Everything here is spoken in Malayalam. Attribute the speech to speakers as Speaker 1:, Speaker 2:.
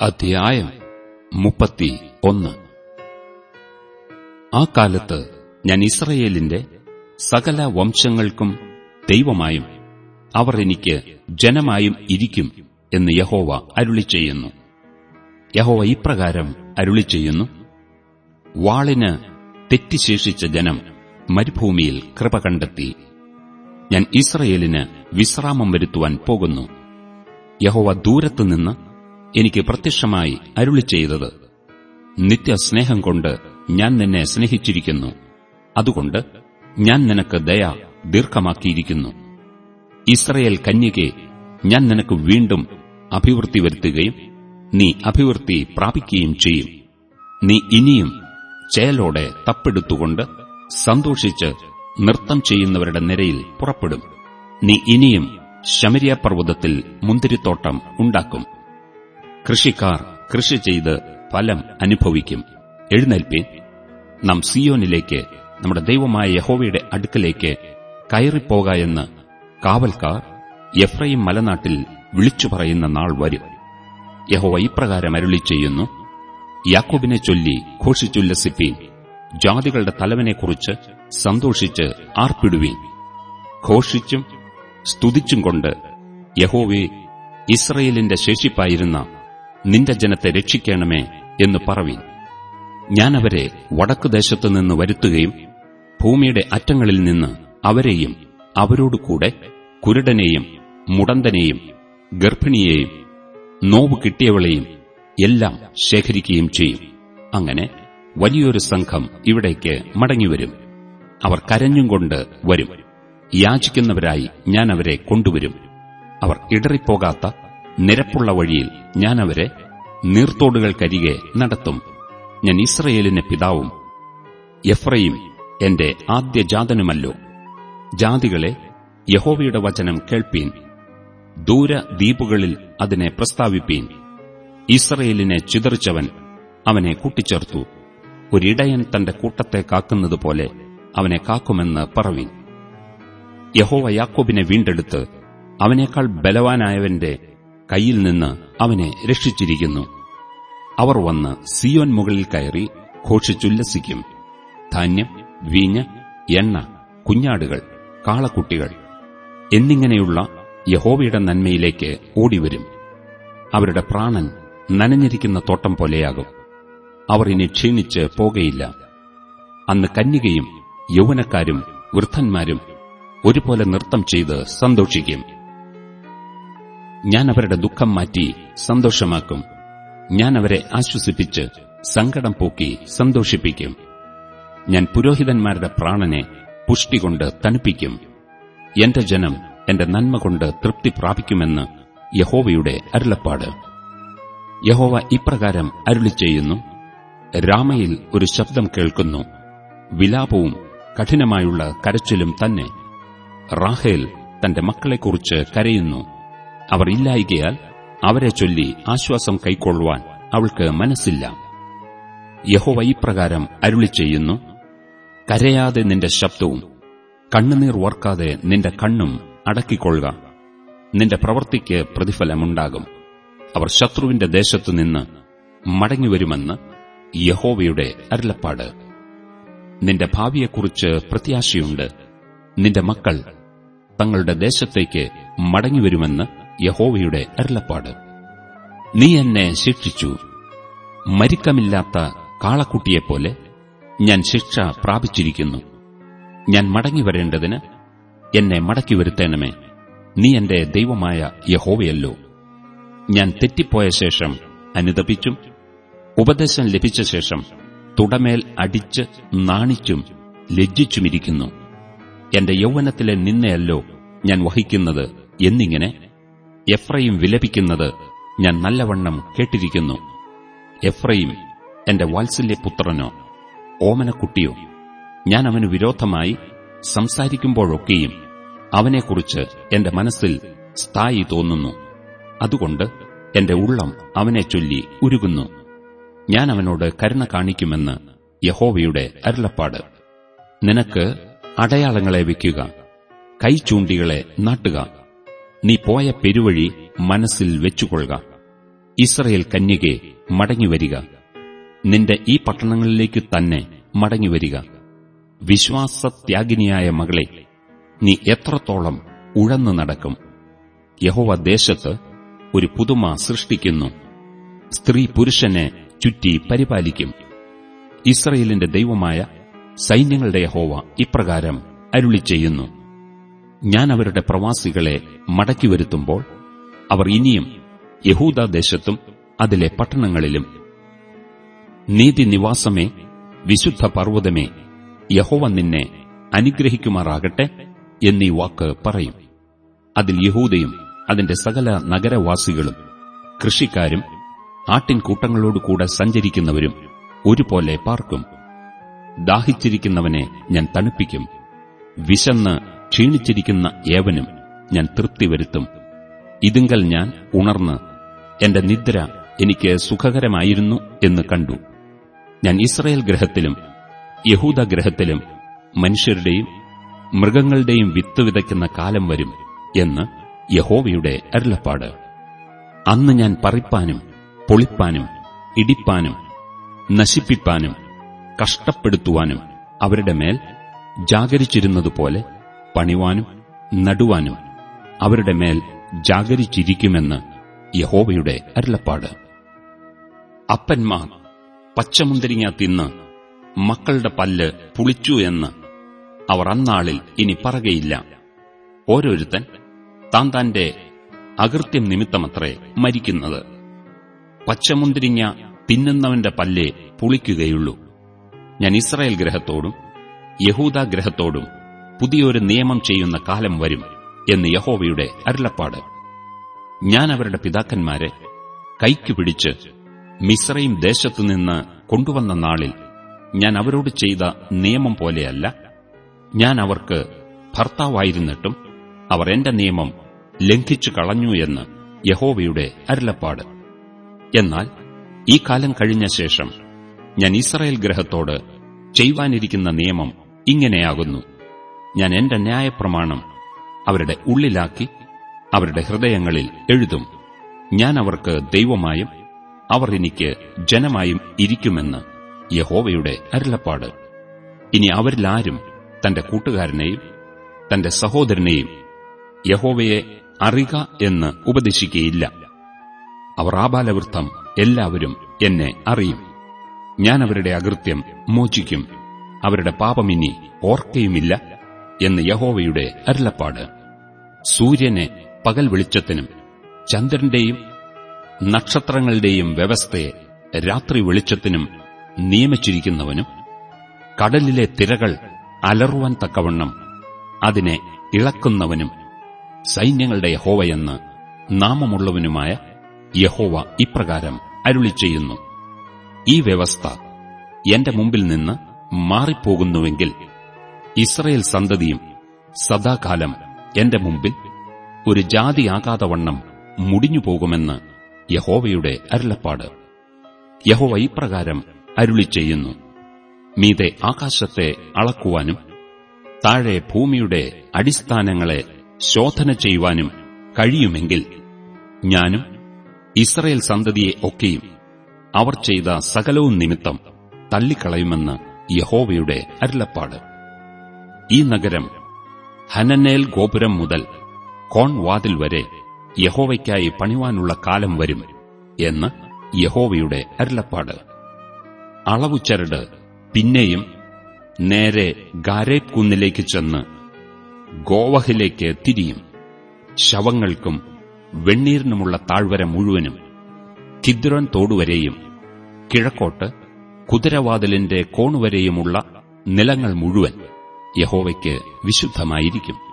Speaker 1: അധ്യായം മുപ്പത്തി ഒന്ന്. ആ കാലത്ത് ഞാൻ ഇസ്രയേലിന്റെ സകല വംശങ്ങൾക്കും ദൈവമായും അവർ എനിക്ക് ജനമായും ഇരിക്കും എന്ന് യഹോവ അരുളി ചെയ്യുന്നു യഹോവ ഇപ്രകാരം അരുളി ചെയ്യുന്നു വാളിന് തെറ്റിശേഷിച്ച ജനം മരുഭൂമിയിൽ കൃപ കണ്ടെത്തി. ഞാൻ ഇസ്രയേലിന് വിശ്രാമം വരുത്തുവാൻ പോകുന്നു. യഹോവ ദൂരത്തുനിന്ന് എനിക്ക് പ്രത്യക്ഷമായി അരുളി ചെയ്തത്. നിത്യസ്നേഹം കൊണ്ട് ഞാൻ നിന്നെ സ്നേഹിച്ചിരിക്കുന്നു. അതുകൊണ്ട് ഞാൻ നിനക്ക് ദയ ദീർഘമാക്കിയിരിക്കുന്നു. ഇസ്രയേൽ കന്യകെ ഞാൻ നിനക്ക് വീണ്ടും അഭിവൃദ്ധി വരുത്തുകയും നീ അഭിവൃദ്ധി പ്രാപിക്കുകയും ചെയ്യും. നീ ഇനിയും ചേലോടെ തപ്പെടുത്തുകൊണ്ട് സന്തോഷിച്ച് നൃത്തം ചെയ്യുന്നവരുടെ നിരയിൽ പുറപ്പെടും. നീ ഇനിയും ശമരിയ പർവതത്തിൽ മുന്തിരിത്തോട്ടം ഉണ്ടാക്കും. കൃഷിക്കാർ കൃഷി ചെയ്ത് ഫലം അനുഭവിക്കും. എഴുന്നേൽപ്പീൻ. നാം സിയോനിലേക്ക് നമ്മുടെ ദൈവമായ യഹോവയുടെ അടുക്കലേക്ക് കയറിപ്പോക എന്ന് കാവൽക്കാർ എഫ്രൈം മലനാട്ടിൽ വിളിച്ചു പറയുന്ന നാൾ വരും. യഹോവ ഇപ്രകാരം അരുളി ചെയ്യുന്നു. യാക്കോബിനെ ചൊല്ലി ഘോഷിച്ചുല്ലസിപ്പീൻ. ജാതികളുടെ തലവനെക്കുറിച്ച് സന്തോഷിച്ച് ആർപ്പിടുവീൻ. ഘോഷിച്ചും സ്തുതിച്ചും കൊണ്ട് യഹോവെ ഇസ്രയേലിന്റെ ശേഷിപ്പായിരുന്ന നിന്റെ ജനത്തെ രക്ഷിക്കണമേ എന്ന് പറവീൻ. ഞാൻ അവരെ വടക്കുദേശത്തുനിന്ന് വരുത്തുകയും ഭൂമിയുടെ അറ്റങ്ങളിൽ നിന്ന് അവരെയും അവരോടുകൂടെ കുരുടനെയും മുടന്തനെയും ഗർഭിണിയെയും നോവ് കിട്ടിയവളെയും എല്ലാം ശേഖരിക്കുകയും ചെയ്യും. അങ്ങനെ വലിയൊരു സംഘം ഇവിടേക്ക് മടങ്ങിവരും. അവർ കരഞ്ഞും കൊണ്ട് വരും. യാചിക്കുന്നവരായി ഞാൻ അവരെ കൊണ്ടുവരും. അവർ ഇടറിപ്പോകാത്ത നിരപ്പുള്ള വഴിയിൽ ഞാൻ അവരെ നീർത്തോടുകൾക്കരികെ നടത്തും. ഞാൻ ഇസ്രയേലിന് പിതാവും എഫ്രയും എന്റെ ആദ്യജാതനുമല്ലോ ജാതികളെ യഹോവയുടെ വചനം കേൾപ്പീൻ. ദൂരദ്വീപുകളിൽ അതിനെ പ്രസ്താവിപ്പീൻ. ഇസ്രയേലിനെ ചിതറിച്ചവൻ അവനെ കൂട്ടിച്ചേർത്തു. ഒരിടയൻ തന്റെ കൂട്ടത്തെ കാക്കുന്നതുപോലെ അവനെ കാക്കുമെന്ന് പറവീൻ. യഹോവ യാക്കോബിനെ വീണ്ടെടുത്ത് അവനേക്കാൾ ബലവാനായവന്റെ കയ്യിൽ നിന്ന് അവനെ രക്ഷിച്ചിരിക്കുന്നു. അവർ വന്ന് സിയോൻ മുകളിൽ കയറി ഘോഷിച്ചുല്ലസിക്കും. ധാന്യം വീഞ്ഞ് എണ്ണ കുഞ്ഞാടുകൾ കാളക്കുട്ടികൾ എന്നിങ്ങനെയുള്ള യഹോവയുടെ നന്മയിലേക്ക് ഓടിവരും. അവരുടെ പ്രാണൻ നനഞ്ഞിരിക്കുന്ന തോട്ടം പോലെയാകും. അവർ ഇനി ക്ഷീണിച്ച് പോകയില്ല. അന്ന് കന്യകയും യൗവനക്കാരും വൃദ്ധന്മാരും ഒരുപോലെ നൃത്തം ചെയ്ത് സന്തോഷിക്കും. ഞാൻ അവരുടെ ദുഃഖം മാറ്റി സന്തോഷമാക്കും. ഞാൻ അവരെ ആശ്വസിപ്പിച്ച് സങ്കടം പോക്കി സന്തോഷിപ്പിക്കും. ഞാൻ പുരോഹിതന്മാരുടെ പ്രാണനെ പുഷ്ടി കൊണ്ട് തണുപ്പിക്കും. എന്റെ ജനം എന്റെ നന്മ കൊണ്ട് തൃപ്തി പ്രാപിക്കുമെന്ന് യഹോവയുടെ അരുളപ്പാട്. യഹോവ ഇപ്രകാരം അരുളി ചെയ്യുന്നു. രാമയിൽ ഒരു ശബ്ദം കേൾക്കുന്നു. വിലാപവും കഠിനമായുള്ള കരച്ചിലും തന്നെ. റാഹേൽ തന്റെ മക്കളെക്കുറിച്ച് കരയുന്നു. അവർ ഇല്ലായികയാൽ അവരെ ചൊല്ലി ആശ്വാസം കൈക്കൊള്ളുവാൻ അവൾക്ക് മനസ്സില്ല. യഹോവ ഇപ്രകാരം അരുളി ചെയ്യുന്നു കരയാതെ നിന്റെ ശബ്ദവും കണ്ണുനീർ ഓർക്കാതെ നിന്റെ കണ്ണും അടക്കിക്കൊള്ളുക. നിന്റെ പ്രവൃത്തിക്ക് പ്രതിഫലമുണ്ടാകും. അവർ ശത്രുവിന്റെ ദേശത്തുനിന്ന് മടങ്ങിവരുമെന്ന് യഹോവയുടെ അരുളപ്പാട്. നിന്റെ ഭാവിയെക്കുറിച്ച് പ്രത്യാശയുണ്ട്. നിന്റെ മക്കൾ തങ്ങളുടെ ദേശത്തേക്ക് മടങ്ങിവരുമെന്ന് യഹോവയുടെ അരുളപ്പാട്. നീ എന്നെ ശിക്ഷിച്ചു. മരിക്കമില്ലാത്ത കാളക്കുട്ടിയെപ്പോലെ ഞാൻ ശിക്ഷ പ്രാപിച്ചിരിക്കുന്നു. ഞാൻ മടങ്ങിവരേണ്ടതിന് എന്നെ മടക്കി വരുത്തേണമേ. നീ എന്റെ ദൈവമായ യഹോവയല്ലോ. ഞാൻ തെറ്റിപ്പോയ ശേഷം അനുതപിച്ചും ഉപദേശം ലഭിച്ച ശേഷം തുടമേൽ അടിച്ച് നാണിച്ചും ലജ്ജിച്ചുമിരിക്കുന്നു. എന്റെ യൗവനത്തിലെ നിന്നെയല്ലോ ഞാൻ വഹിക്കുന്നത് എന്നിങ്ങനെ എഫ്രയും വിലപിക്കുന്നത് ഞാൻ നല്ലവണ്ണം കേട്ടിരിക്കുന്നു. എഫ്രയും എന്റെ വാത്സല്യപുത്രനോ ഓമനക്കുട്ടിയോ ഞാൻ അവന് വിരോധമായി സംസാരിക്കുമ്പോഴൊക്കെയും അവനെക്കുറിച്ച് എന്റെ മനസ്സിൽ സ്ഥായി തോന്നുന്നു. അതുകൊണ്ട് എന്റെ ഉള്ളം അവനെ ചൊല്ലി ഉരുകുന്നു. ഞാൻ അവനോട് കരുണ കാണിക്കുമെന്ന് യഹോവയുടെ അരുളപ്പാട്. നിനക്ക് അടയാളങ്ങളെ വയ്ക്കുക കൈചൂണ്ടികളെ നാട്ടുക നീ പോയ പെരുവഴി മനസ്സിൽ വെച്ചുകൊള്ളുക. ഇസ്രയേൽ കന്യകെ മടങ്ങിവരിക. നിന്റെ ഈ പട്ടണങ്ങളിലേക്ക് തന്നെ മടങ്ങിവരിക. വിശ്വാസത്യാഗിനിയായ മകളെ നീ എത്രത്തോളം ഉഴന്നു നടക്കും. യഹോവ ദേശത്ത് ഒരു പുതുമ സൃഷ്ടിക്കുന്നു. സ്ത്രീ പുരുഷനെ ചുറ്റി പരിപാലിക്കും. ഇസ്രയേലിന്റെ ദൈവമായ സൈന്യങ്ങളുടെ യഹോവ ഇപ്രകാരം അരുളി ചെയ്യുന്നു ഞാൻ അവരുടെ പ്രവാസികളെ മടക്കിവരുത്തുമ്പോൾ അവർ ഇനിയും യഹൂദദേശത്തും അതിലെ പട്ടണങ്ങളിലും നീതിനിവാസമേ വിശുദ്ധ പർവതമേ യഹോവ നിന്നെ അനുഗ്രഹിക്കുമാറാകട്ടെ എന്നീ വാക്ക് പറയും. അതിൽ യഹൂദയും അതിന്റെ സകല നഗരവാസികളും കൃഷിക്കാരും ആട്ടിൻകൂട്ടങ്ങളോടുകൂടെ സഞ്ചരിക്കുന്നവരും ഒരുപോലെ പാർക്കും. ദാഹിച്ചിരിക്കുന്നവനെ ഞാൻ തണുപ്പിക്കും. വിശന്ന് ക്ഷീണിച്ചിരിക്കുന്ന ഏവനും ഞാൻ തൃപ്തി വരുത്തും. ഇതുങ്കൽ ഞാൻ ഉണർന്ന് എന്റെ നിദ്ര എനിക്ക് സുഖകരമായിരുന്നു എന്ന് കണ്ടു. ഞാൻ ഇസ്രയേൽ ഗ്രഹത്തിലും യഹൂദ ഗ്രഹത്തിലും മനുഷ്യരുടെയും മൃഗങ്ങളുടെയും വിത്ത് വിതയ്ക്കുന്ന കാലം വരും എന്ന് യഹോവയുടെ അരുളപ്പാട്. അന്ന് ഞാൻ പറിപ്പാനും പൊളിപ്പാനും ഇടിപ്പാനും നശിപ്പിപ്പാനും കഷ്ടപ്പെടുത്തുവാനും അവരുടെ മേൽ ജാഗരിച്ചിരുന്നതുപോലെ പണിവാനും നടുവാനും അവരുടെ മേൽ ജാഗരിച്ചിരിക്കുമെന്ന് യഹോവയുടെ അരുളപ്പാട്. അപ്പന്മാർ പച്ചമുന്തിരിങ്ങ തിന്ന് മക്കളുടെ പല്ല് പുളിച്ചു എന്ന് അവർ അന്നാളിൽ ഇനി പറകയില്ല ഓരോരുത്തൻ താൻ തന്റെ അകൃത്യം നിമിത്തമത്രേ മരിക്കുന്നത്. പച്ചമുന്തിരിങ്ങ തിന്നുന്നവന്റെ പല്ലേ പുളിക്കുകയുള്ളൂ. ഞാൻ ഇസ്രായേൽ ഗ്രഹത്തോടും യഹൂദ ഗ്രഹത്തോടും പുതിയൊരു നിയമം ചെയ്യുന്ന കാലം വരും എന്ന് യഹോവയുടെ അരുളപ്പാട്. ഞാൻ അവരുടെ പിതാക്കന്മാരെ കൈക്കു പിടിച്ച് മിശ്രയും ദേശത്തുനിന്ന് കൊണ്ടുവന്ന നാളിൽ ഞാൻ അവരോട് ചെയ്ത നിയമം പോലെയല്ല. ഞാൻ അവർക്ക് ഭർത്താവായിരുന്നിട്ടും അവർ എന്റെ നിയമം ലംഘിച്ചു കളഞ്ഞു എന്ന് യഹോവയുടെ അരുളപ്പാട്. എന്നാൽ ഈ കാലം കഴിഞ്ഞ ശേഷം ഞാൻ ഇസ്രായേൽ ഗ്രഹത്തോട് ചെയ്യുവാനിരിക്കുന്ന നിയമം ഇങ്ങനെയാകുന്നു. ഞാൻ എന്റെ ന്യായപ്രമാണം അവരുടെ ഉള്ളിലാക്കി അവരുടെ ഹൃദയങ്ങളിൽ എഴുതും. ഞാൻ അവർക്ക് ദൈവമായും അവർ എനിക്ക് ജനമായും ഇരിക്കുമെന്ന് യഹോവയുടെ അരുളപ്പാട്. ഇനി അവരിലാരും തന്റെ കൂട്ടുകാരനെയും തന്റെ സഹോദരനെയും യഹോവയെ അറിക എന്ന് ഉപദേശിക്കുകയില്ല. അവർ ആബാലവൃത്തം എല്ലാവരും എന്നെ അറിയും. ഞാൻ അവരുടെ അകൃത്യം മോചിക്കും. അവരുടെ പാപമിനി ഓർക്കയുമില്ല. എന്ന് യഹോവയുടെ അരുളപ്പാട്. സൂര്യനെ പകൽ വെളിച്ചത്തിനും ചന്ദ്രന്റെയും നക്ഷത്രങ്ങളുടെയും വ്യവസ്ഥയെ രാത്രി വെളിച്ചത്തിനും നിയമിച്ചിരിക്കുന്നവനും കടലിലെ തിരകൾ അലറുവാൻ തക്കവണ്ണം അതിനെ ഇളക്കുന്നവനും സൈന്യങ്ങളുടെ യഹോവയെന്ന് നാമമുള്ളവനുമായ യഹോവ ഇപ്രകാരം അരുളി ചെയ്യുന്നു ഈ വ്യവസ്ഥ എന്റെ മുമ്പിൽ നിന്ന് മാറിപ്പോകുന്നുവെങ്കിൽ ഇസ്രയേൽ സന്തതിയും സദാകാലം എന്റെ മുമ്പിൽ ഒരു ജാതിയാകാതെ വണ്ണം മുടിഞ്ഞുപോകുമെന്ന് യഹോവയുടെ അരുളപ്പാട്. യഹോവ ഇപ്രകാരം അരുളി ചെയ്യുന്നു. മീതെ ആകാശത്തെ അളക്കുവാനും താഴെ ഭൂമിയുടെ അടിസ്ഥാനങ്ങളെ ശോധന ചെയ്യുവാനും കഴിയുമെങ്കിൽ ഞാനും ഇസ്രയേൽ സന്തതിയെ ഒക്കെയും അവർ ചെയ്ത സകലവും നിമിത്തം തള്ളിക്കളയുമെന്ന് യഹോവയുടെ അരുളപ്പാട്. ഈ നഗരം ഹനനേൽ ഗോപുരം മുതൽ കോൺവാതിൽ വരെ യഹോവയ്ക്കായി പണിവാനുള്ള കാലം വരും എന്ന് യഹോവയുടെ അരുളപ്പാട്. അളവുചരട് പിന്നെയും നേരെ ഗാരേബ് കുന്നിലേക്ക് ചെന്ന് ഗോവഹിലേക്ക് തിരിയും. ശവങ്ങൾക്കും വെണ്ണീരിനുമുള്ള താഴ്വര മുഴുവനും കിദ്രൻ തോടുവരെയും കിഴക്കോട്ട് കുതിരവാതിലിന്റെ കോണുവരെയുമുള്ള നിലങ്ങൾ മുഴുവൻ യഹോവയ്ക്ക് വിശുദ്ധമായിരിക്കും.